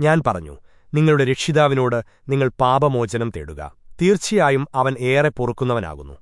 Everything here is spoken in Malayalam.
ഞാൻ പറഞ്ഞു നിങ്ങളുടെ രക്ഷിതാവിനോട് നിങ്ങൾ പാപമോചനം തേടുക. തീർച്ചയായും അവൻ ഏറെ പൊറുക്കുന്നവനാകുന്നു.